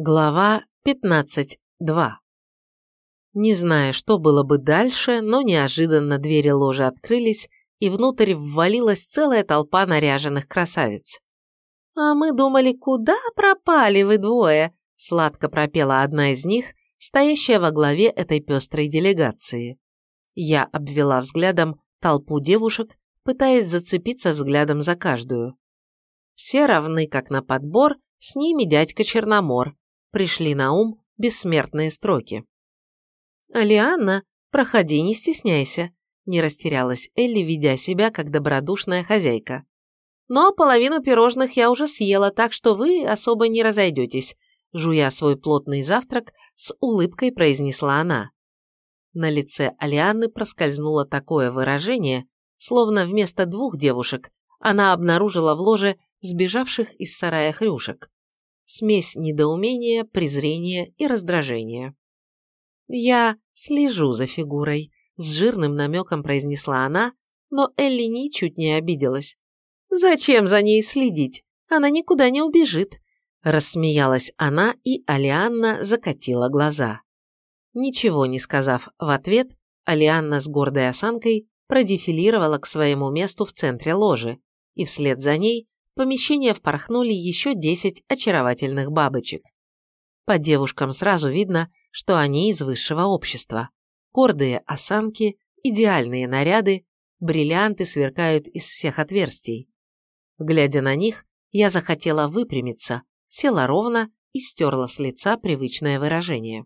Глава 15.2 Не зная, что было бы дальше, но неожиданно двери ложи открылись, и внутрь ввалилась целая толпа наряженных красавиц. «А мы думали, куда пропали вы двое?» – сладко пропела одна из них, стоящая во главе этой пестрой делегации. Я обвела взглядом толпу девушек, пытаясь зацепиться взглядом за каждую. Все равны, как на подбор, с ними дядька Черномор, пришли на ум бессмертные строки. «Алианна, проходи, не стесняйся», – не растерялась Элли, ведя себя как добродушная хозяйка. «Но половину пирожных я уже съела, так что вы особо не разойдетесь», – жуя свой плотный завтрак, с улыбкой произнесла она. На лице Алианны проскользнуло такое выражение, словно вместо двух девушек она обнаружила в ложе сбежавших из сарая хрюшек смесь недоумения, презрения и раздражения. «Я слежу за фигурой», – с жирным намеком произнесла она, но Элли ничуть не обиделась. «Зачем за ней следить? Она никуда не убежит», – рассмеялась она, и Алианна закатила глаза. Ничего не сказав в ответ, Алианна с гордой осанкой продефилировала к своему месту в центре ложи, и вслед за ней помещение впорхнули еще десять очаровательных бабочек. По девушкам сразу видно, что они из высшего общества. Гордые осанки, идеальные наряды, бриллианты сверкают из всех отверстий. Глядя на них, я захотела выпрямиться, села ровно и стерла с лица привычное выражение.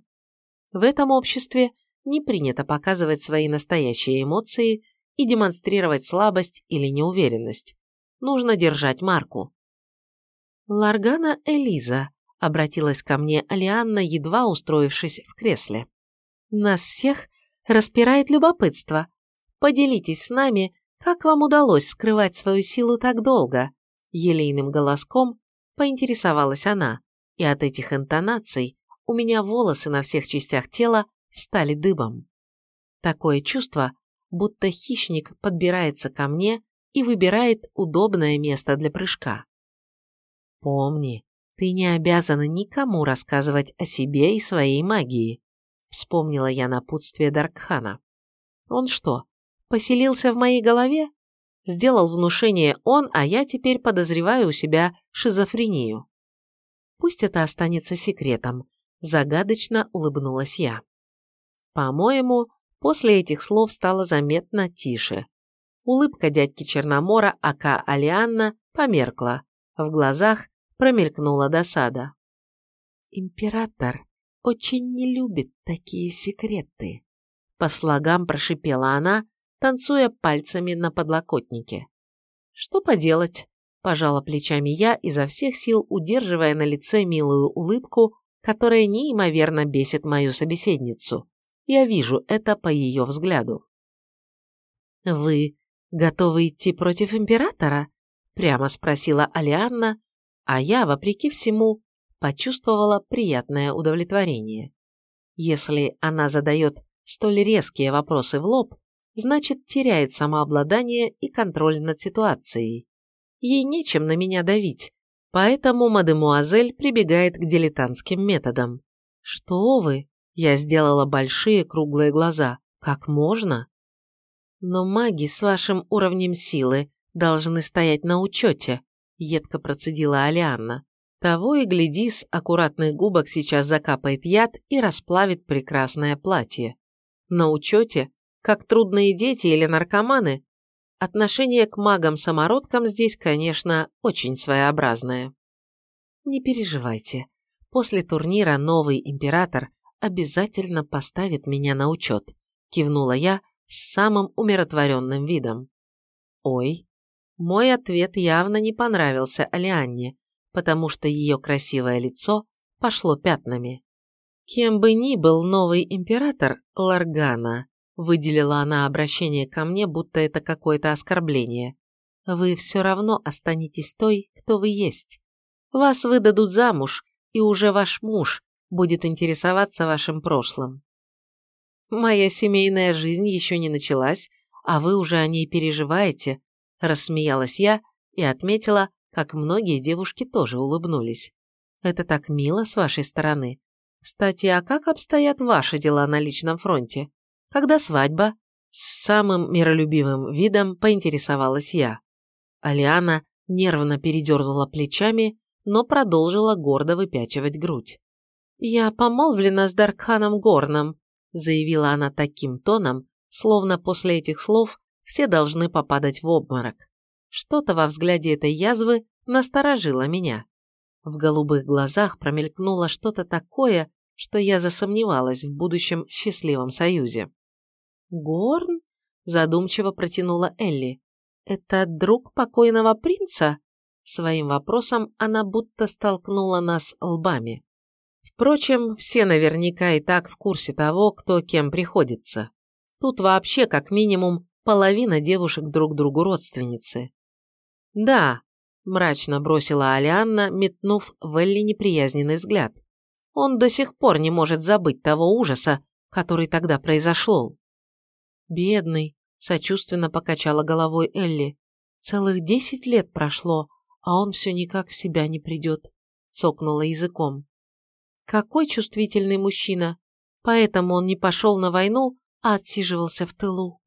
В этом обществе не принято показывать свои настоящие эмоции и демонстрировать слабость или неуверенность нужно держать марку. «Ларгана Элиза», — обратилась ко мне Алианна, едва устроившись в кресле. «Нас всех распирает любопытство. Поделитесь с нами, как вам удалось скрывать свою силу так долго?» Елейным голоском поинтересовалась она, и от этих интонаций у меня волосы на всех частях тела встали дыбом. Такое чувство, будто хищник подбирается ко мне и выбирает удобное место для прыжка. Помни, ты не обязана никому рассказывать о себе и своей магии, вспомнила я напутствие Даркхана. Он что, поселился в моей голове? Сделал внушение он, а я теперь подозреваю у себя шизофрению. Пусть это останется секретом, загадочно улыбнулась я. По-моему, после этих слов стало заметно тише. Улыбка дядьки Черномора, ака Алианна, померкла. В глазах промелькнула досада. «Император очень не любит такие секреты», — по слогам прошипела она, танцуя пальцами на подлокотнике. «Что поделать?» – пожала плечами я, изо всех сил удерживая на лице милую улыбку, которая неимоверно бесит мою собеседницу. Я вижу это по ее взгляду. «Вы «Готовы идти против императора?» – прямо спросила Алианна, а я, вопреки всему, почувствовала приятное удовлетворение. Если она задает столь резкие вопросы в лоб, значит теряет самообладание и контроль над ситуацией. Ей нечем на меня давить, поэтому мадемуазель прибегает к дилетантским методам. «Что вы?» – я сделала большие круглые глаза. «Как можно?» «Но маги с вашим уровнем силы должны стоять на учете», – едко процедила Алианна. Того и гляди, с аккуратных губок сейчас закапает яд и расплавит прекрасное платье. На учете, как трудные дети или наркоманы, отношение к магам-самородкам здесь, конечно, очень своеобразное. Не переживайте, после турнира новый император обязательно поставит меня на учет, кивнула я, с самым умиротворенным видом. Ой, мой ответ явно не понравился Алианне, потому что ее красивое лицо пошло пятнами. Кем бы ни был новый император Ларгана, выделила она обращение ко мне, будто это какое-то оскорбление, вы все равно останетесь той, кто вы есть. Вас выдадут замуж, и уже ваш муж будет интересоваться вашим прошлым. «Моя семейная жизнь еще не началась, а вы уже о ней переживаете», – рассмеялась я и отметила, как многие девушки тоже улыбнулись. Это так мило с вашей стороны. Кстати, а как обстоят ваши дела на личном фронте? Когда свадьба? С самым миролюбивым видом поинтересовалась я. Алиана нервно передернула плечами, но продолжила гордо выпячивать грудь. «Я помолвлена с Даркханом Горном», заявила она таким тоном, словно после этих слов все должны попадать в обморок. Что-то во взгляде этой язвы насторожило меня. В голубых глазах промелькнуло что-то такое, что я засомневалась в будущем счастливом союзе. «Горн?» – задумчиво протянула Элли. «Это друг покойного принца?» Своим вопросом она будто столкнула нас лбами. Впрочем, все наверняка и так в курсе того, кто кем приходится. Тут вообще, как минимум, половина девушек друг другу родственницы. «Да», – мрачно бросила Алианна, метнув в Элли неприязненный взгляд. «Он до сих пор не может забыть того ужаса, который тогда произошел». «Бедный», – сочувственно покачала головой Элли. «Целых десять лет прошло, а он все никак в себя не придет», – цокнула языком. «Какой чувствительный мужчина! Поэтому он не пошел на войну, а отсиживался в тылу».